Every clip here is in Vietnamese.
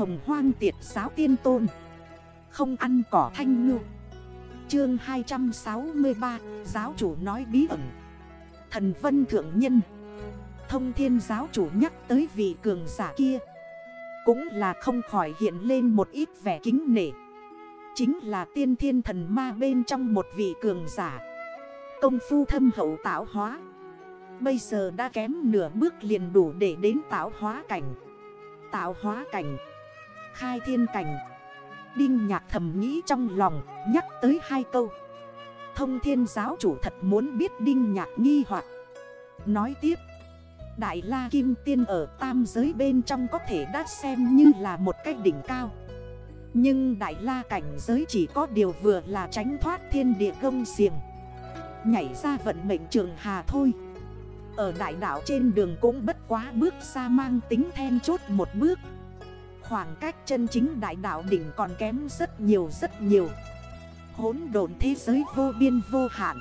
Hồng hoang tiệt giáo tiên tôn. Không ăn cỏ thanh ngư. Chương 263 Giáo chủ nói bí ẩn. Thần vân thượng nhân. Thông thiên giáo chủ nhắc tới vị cường giả kia. Cũng là không khỏi hiện lên một ít vẻ kính nể. Chính là tiên thiên thần ma bên trong một vị cường giả. Công phu thâm hậu tạo hóa. Bây giờ đã kém nửa bước liền đủ để đến tạo hóa cảnh. Tạo hóa cảnh. Khai thiên cảnh. Đinh nhạc thầm nghĩ trong lòng, Nhắc tới hai câu. Thông thiên giáo chủ thật muốn biết đinh nhạc nghi hoặc. Nói tiếp, Đại la kim tiên ở tam giới bên trong có thể đã xem như là một cách đỉnh cao. Nhưng đại la cảnh giới chỉ có điều vừa là tránh thoát thiên địa gông xiềng. Nhảy ra vận mệnh trường hà thôi. Ở đại đảo trên đường cũng bất quá bước xa mang tính then chốt một bước. Khoảng cách chân chính đại đạo đỉnh còn kém rất nhiều rất nhiều. Hốn đồn thế giới vô biên vô hạn.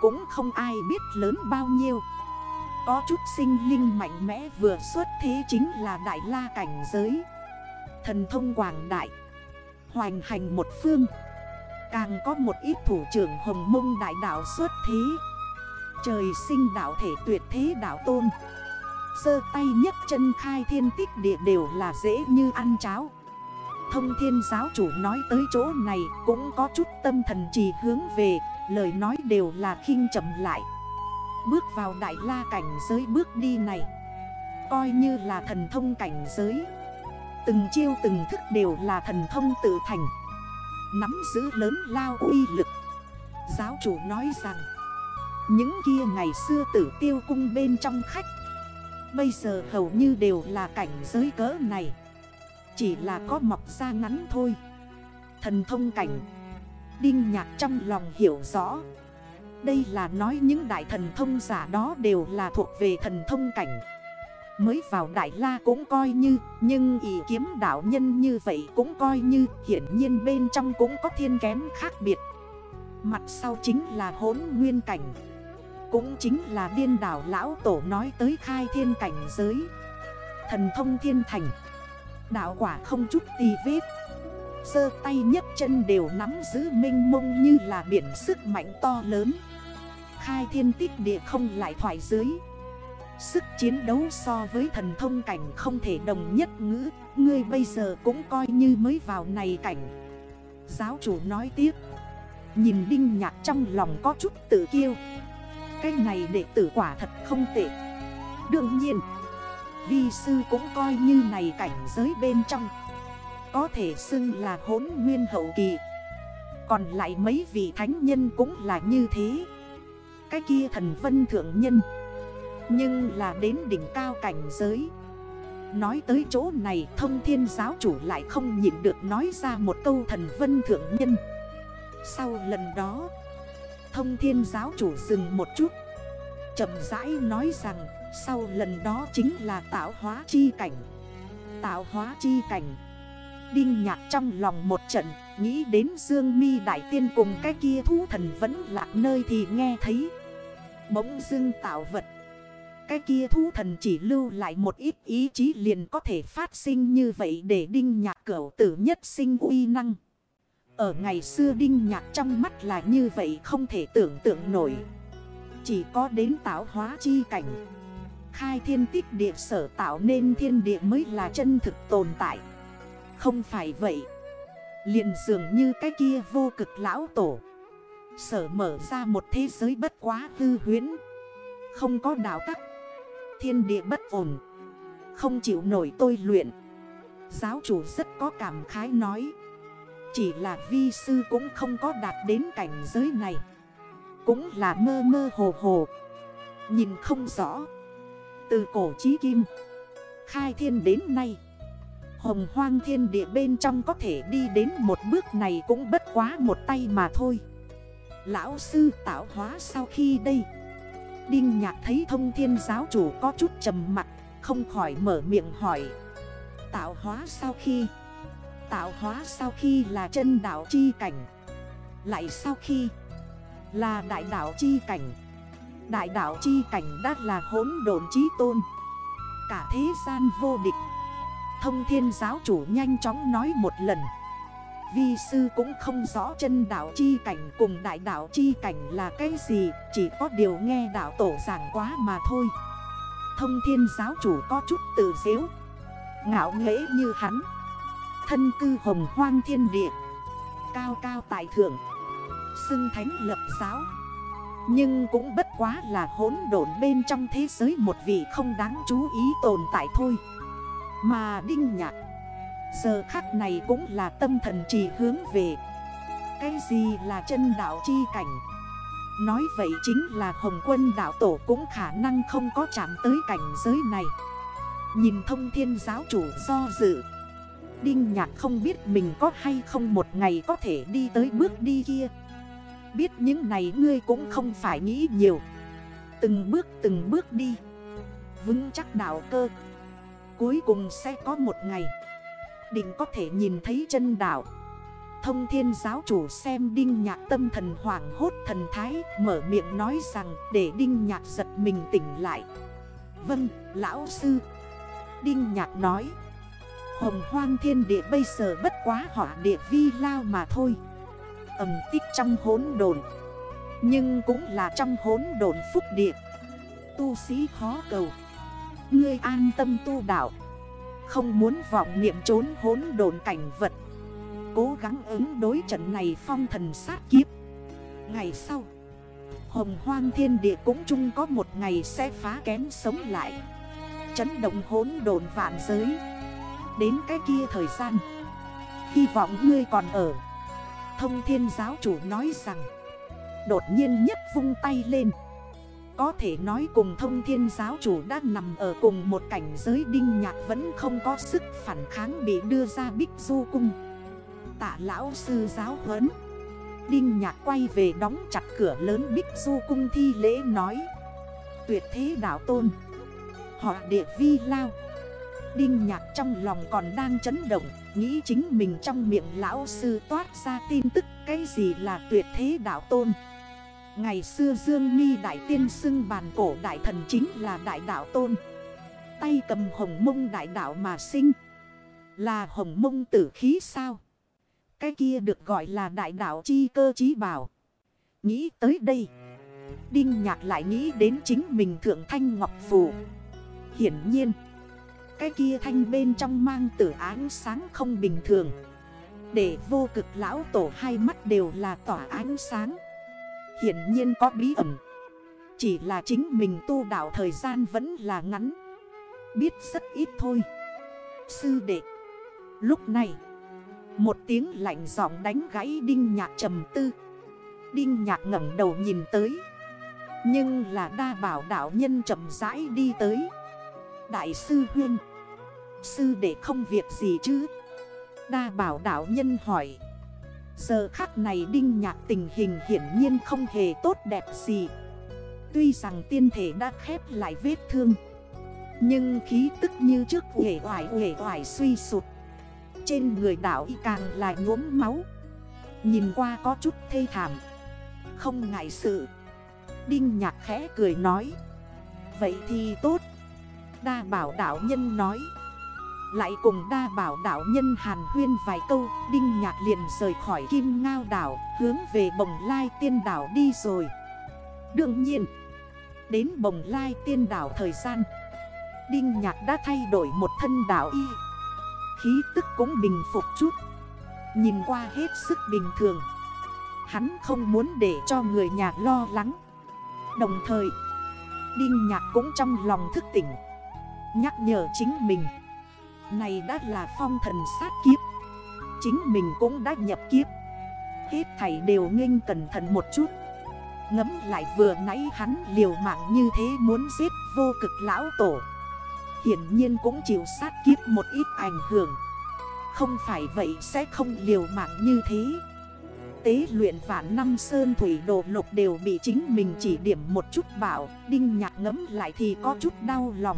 Cũng không ai biết lớn bao nhiêu. Có chút sinh linh mạnh mẽ vừa xuất thế chính là đại la cảnh giới. Thần thông quảng đại. Hoành hành một phương. Càng có một ít thủ trưởng hồng mông đại đạo xuất thế. Trời sinh đạo thể tuyệt thế đạo tôn. Sơ tay nhấc chân khai thiên tích địa đều là dễ như ăn cháo. Thông thiên giáo chủ nói tới chỗ này cũng có chút tâm thần chỉ hướng về, Lời nói đều là khinh chậm lại. Bước vào đại la cảnh giới bước đi này, Coi như là thần thông cảnh giới. Từng chiêu từng thức đều là thần thông tự thành. Nắm giữ lớn lao uy lực. Giáo chủ nói rằng, Những kia ngày xưa tử tiêu cung bên trong khách Bây giờ hầu như đều là cảnh giới cỡ này. Chỉ là có mọc ra ngắn thôi. Thần thông cảnh. Đinh nhạc trong lòng hiểu rõ. Đây là nói những đại thần thông giả đó đều là thuộc về thần thông cảnh. Mới vào Đại La cũng coi như, Nhưng ý kiếm đảo nhân như vậy cũng coi như, Hiển nhiên bên trong cũng có thiên kém khác biệt. Mặt sau chính là hốn nguyên cảnh cũng chính là điên đảo lão tổ nói tới khai thiên cảnh giới. Thần thông thiên thành. Đạo quả không chút tì vết. Sơ tay nhấc chân đều nắm giữ minh mông như là biển sức mạnh to lớn. Khai thiên tích địa không lại thoải dưới. Sức chiến đấu so với thần thông cảnh không thể đồng nhất ngữ. Ngươi bây giờ cũng coi như mới vào này cảnh. Giáo chủ nói tiếp. Nhìn đinh nhạc trong lòng có chút tự kiêu cái này đệ tử quả thật không tệ. Đương nhiên, Vi sư cũng coi như này cảnh giới bên trong. Có thể xưng là hốn nguyên hậu kỳ. Còn lại mấy vị thánh nhân cũng là như thế. Cái kia thần vân thượng nhân, Nhưng là đến đỉnh cao cảnh giới. Nói tới chỗ này, thông thiên giáo chủ lại không nhịn được nói ra một câu thần vân thượng nhân. Sau lần đó Thông thiên giáo chủ dừng một chút. Chậm rãi nói rằng, Sau lần đó chính là tạo hóa chi cảnh. Tạo hóa chi cảnh. Đinh nhạc trong lòng một trận, Nghĩ đến Dương mi Đại Tiên cùng cái kia thú thần vẫn lạc nơi thì nghe thấy. Bỗng dưng tạo vật. Cái kia thú thần chỉ lưu lại một ít ý chí liền có thể phát sinh như vậy Để đinh nhạc cửu tử nhất sinh uy năng ở ngày xưa Đinh Nhạc trong mắt là như vậy không thể tưởng tượng nổi. Chỉ có đến tạo hóa chi cảnh. Khai thiên tích địa sở tạo nên thiên địa mới là chân thực tồn tại. Không phải vậy. Liền dường như cái kia vô cực lão tổ. Sở mở ra một thế giới bất quá hư huyến Không có đạo tắc. Thiên địa bất ổn. Không chịu nổi tôi luyện. Giáo chủ rất có cảm khái nói chỉ là vi sư cũng không có đạt đến cảnh giới này. Cũng là mơ mơ hồ hồ. Nhìn không rõ. Từ cổ chí kim. Khai thiên đến nay. Hồng hoang thiên địa bên trong có thể đi đến một bước này cũng bất quá một tay mà thôi. Lão sư tạo hóa sau khi đây. Đinh nhạc thấy thông thiên giáo chủ có chút trầm mặt, Không khỏi mở miệng hỏi. Tạo hóa sau khi? Tạo hóa sau khi là chân đảo chi cảnh. Lại sau khi là đại đảo chi cảnh. Đại đảo chi cảnh đã là hốn đồn trí tôn. Cả thế gian vô địch. Thông thiên giáo chủ nhanh chóng nói một lần. Vi sư cũng không rõ chân đảo chi cảnh cùng đại đảo chi cảnh là cái gì, Chỉ có điều nghe đảo tổ giảng quá mà thôi. Thông thiên giáo chủ có chút tự dễu Ngạo nghễ như hắn. Thân cư hồng hoang thiên địa, Cao cao tại thượng, Xưng thánh lập giáo. Nhưng cũng bất quá là hỗn độn bên trong thế giới một vị không đáng chú ý tồn tại thôi. Mà Đinh Nhạc, Giờ khắc này cũng là tâm thần trì hướng về. Cái gì là chân đảo chi cảnh? Nói vậy chính là Hồng quân đảo tổ cũng khả năng không có chạm tới cảnh giới này. Nhìn thông thiên giáo chủ do dự Đinh nhạc không biết mình có hay không một ngày có thể đi tới bước đi kia. Biết những này ngươi cũng không phải nghĩ nhiều. Từng bước từng bước đi. Vững chắc đảo cơ. Cuối cùng sẽ có một ngày. Định có thể nhìn thấy chân đảo. Thông thiên giáo chủ xem đinh nhạc tâm thần hoảng hốt thần thái Mở miệng nói rằng để đinh nhạc giật mình tỉnh lại. Vâng, lão sư. Đinh nhạc nói. Hồng hoang thiên địa bây giờ bất quá hỏa địa vi lao mà thôi. Ẩm tích trong hốn đồn Nhưng cũng là trong hốn đồn phúc địa. Tu sĩ khó cầu, Ngươi an tâm tu đạo, Không muốn vọng niệm trốn hốn đồn cảnh vật. Cố gắng ứng đối trận này phong thần sát kiếp. Ngày sau, Hồng hoang thiên địa cũng chung có một ngày sẽ phá kén sống lại. Chấn động hốn đồn vạn giới. Đến cái kia thời gian. Hy vọng ngươi còn ở. Thông thiên giáo chủ nói rằng, Đột nhiên nhất vung tay lên. Có thể nói cùng thông thiên giáo chủ đang nằm ở cùng một cảnh giới đinh nhạc Vẫn không có sức phản kháng bị đưa ra bích du cung. Tạ lão sư giáo huấn. Đinh nhạc quay về đóng chặt cửa lớn bích du cung thi lễ nói. Tuyệt thế đảo tôn. Họ địa vi lao. Đinh nhạc trong lòng còn đang chấn động, Nghĩ chính mình trong miệng lão sư toát ra tin tức Cái gì là tuyệt thế đạo tôn. Ngày xưa Dương mi Đại Tiên xưng bàn cổ đại thần chính là đại đạo tôn. Tay cầm hồng mông đại đạo mà sinh. Là hồng mông tử khí sao? Cái kia được gọi là đại đạo chi cơ chí bảo. Nghĩ tới đây, Đinh nhạc lại nghĩ đến chính mình thượng thanh ngọc phù. Hiển nhiên cái kia thanh bên trong mang tử ánh sáng không bình thường. Để vô cực lão tổ hai mắt đều là tỏa ánh sáng. Hiển nhiên có bí ẩn. Chỉ là chính mình tu đạo thời gian vẫn là ngắn. Biết rất ít thôi. Sư đệ. Lúc này, Một tiếng lạnh giọng đánh gãy đinh nhạc trầm tư. Đinh nhạc ngẩng đầu nhìn tới. Nhưng là đa bảo đạo nhân chậm rãi đi tới. Đại sư Huyên. Sư để không việc gì chứ. Đa bảo đảo nhân hỏi. Giờ khắc này đinh nhạc tình hình hiển nhiên không hề tốt đẹp gì. Tuy rằng tiên thể đã khép lại vết thương, Nhưng khí tức như trước hề hoài hề hoài suy sụt Trên người đảo y càng là nhuốm máu. Nhìn qua có chút thê thảm. Không ngại sự. Đinh nhạc khẽ cười nói. Vậy thì tốt. Đa bảo đảo nhân nói lại cùng đa bảo đảo nhân hàn huyên vài câu, Đinh nhạc liền rời khỏi kim ngao đảo, Hướng về bồng lai tiên đảo đi rồi. Đương nhiên, Đến bồng lai tiên đảo thời gian, Đinh nhạc đã thay đổi một thân đảo y. Khí tức cũng bình phục chút. Nhìn qua hết sức bình thường. Hắn không muốn để cho người nhà lo lắng. Đồng thời, Đinh nhạc cũng trong lòng thức tỉnh. Nhắc nhở chính mình này đã là phong thần sát kiếp. Chính mình cũng đã nhập kiếp. Hết thảy đều nghênh cẩn thận một chút. Ngấm lại vừa nãy hắn liều mạng như thế muốn giết vô cực lão tổ. Hiển nhiên cũng chịu sát kiếp một ít ảnh hưởng. Không phải vậy sẽ không liều mạng như thế. Tế luyện vạn năm sơn thủy đồ lục đều bị chính mình chỉ điểm một chút bảo. Đinh nhạc ngấm lại thì có chút đau lòng.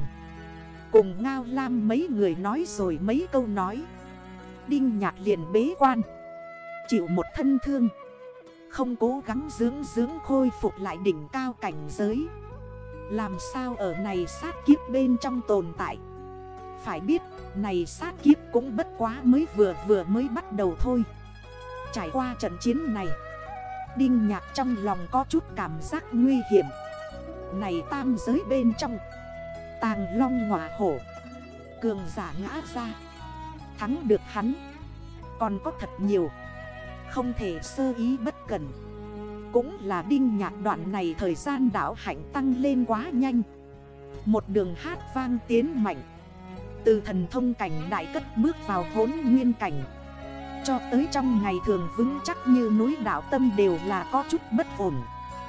Cùng Ngao Lam mấy người nói rồi mấy câu nói. Đinh nhạc liền bế quan. Chịu một thân thương. Không cố gắng dưỡng dưỡng khôi phục lại đỉnh cao cảnh giới. Làm sao ở này sát kiếp bên trong tồn tại? Phải biết, này sát kiếp cũng bất quá mới vừa vừa mới bắt đầu thôi. Trải qua trận chiến này, Đinh nhạc trong lòng có chút cảm giác nguy hiểm. Này tam giới bên trong Tàng long ngọa hổ. Cường giả ngã ra. Thắng được hắn. Còn có thật nhiều. Không thể sơ ý bất cần Cũng là đinh nhạc đoạn này thời gian đảo hạnh tăng lên quá nhanh. Một đường hát vang tiến mạnh. Từ thần thông cảnh đại cất bước vào hốn nguyên cảnh. Cho tới trong ngày thường vững chắc như núi đảo tâm đều là có chút bất ổn.